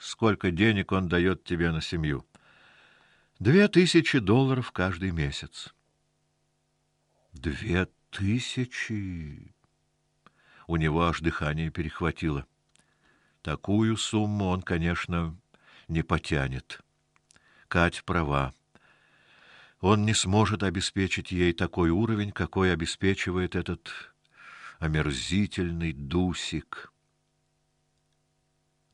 Сколько денег он дает тебе на семью? Две тысячи долларов каждый месяц. Две тысячи. У него аж дыхание перехватило. Такую сумму он, конечно, не потянет. Кать права. Он не сможет обеспечить ей такой уровень, какой обеспечивает этот омерзительный Дусик.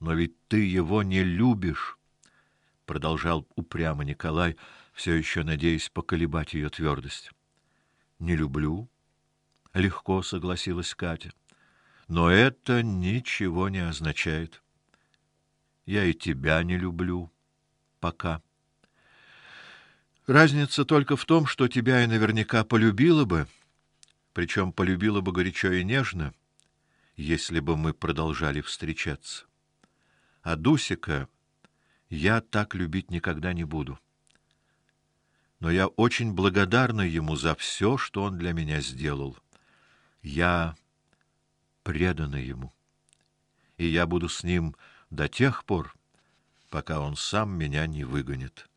Но ведь ты его не любишь, продолжал упрямо Николай, все еще надеясь поколебать ее твердость. Не люблю, легко согласилась Катя. Но это ничего не означает. Я и тебя не люблю пока. Разница только в том, что тебя я наверняка полюбила бы, причем полюбила бы горячо и нежно, если бы мы продолжали встречаться. А Дусика я так любить никогда не буду. Но я очень благодарна ему за все, что он для меня сделал. Я предана ему. И я буду с ним до тех пор, пока он сам меня не выгонит.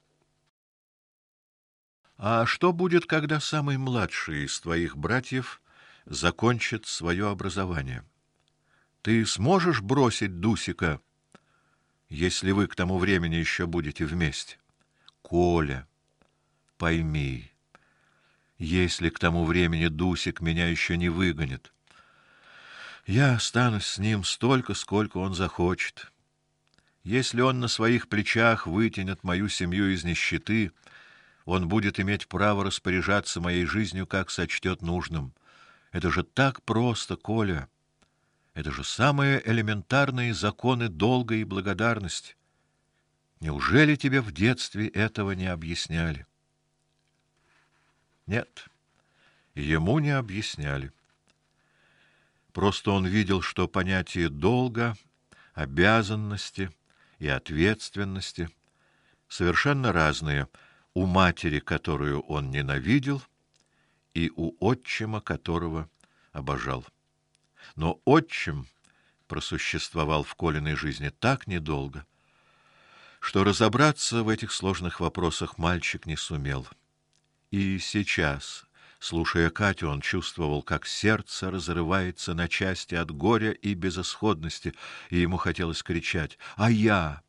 А что будет, когда самый младший из твоих братьев закончит свое образование? Ты сможешь бросить Дусика, если вы к тому времени еще будете вместе? Коля, пойми, если к тому времени Дусик меня еще не выгонит, я останусь с ним столько, сколько он захочет. Если он на своих плечах вытянет мою семью из нищеты, он будет иметь право распоряжаться моей жизнью, как сочтет нужным. Это же так просто, Коля. Это же самые элементарные законы долга и благодарности. Неужели тебе в детстве этого не объясняли? Нет. Ему не объясняли. Просто он видел, что понятие долга, обязанности и ответственности совершенно разные у матери, которую он ненавидел, и у отчима, которого обожал. Но отчим просуществовал в Колиной жизни так недолго, что разобраться в этих сложных вопросах мальчик не сумел. И сейчас, слушая Катю, он чувствовал, как сердце разрывается на части от горя и безысходности, и ему хотелось кричать: "А я?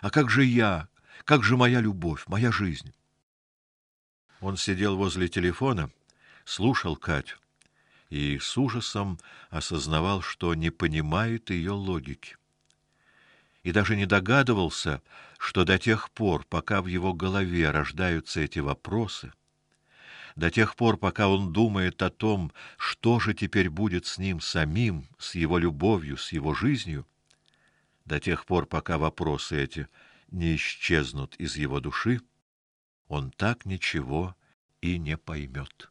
А как же я? Как же моя любовь, моя жизнь?" Он сидел возле телефона, слушал Катю и с ужасом осознавал, что не понимает ее логики. И даже не догадывался, что до тех пор, пока в его голове рождаются эти вопросы, до тех пор, пока он думает о том, что же теперь будет с ним самим, с его любовью, с его жизнью, до тех пор, пока вопросы эти не исчезнут из его души, он так ничего и не поймет.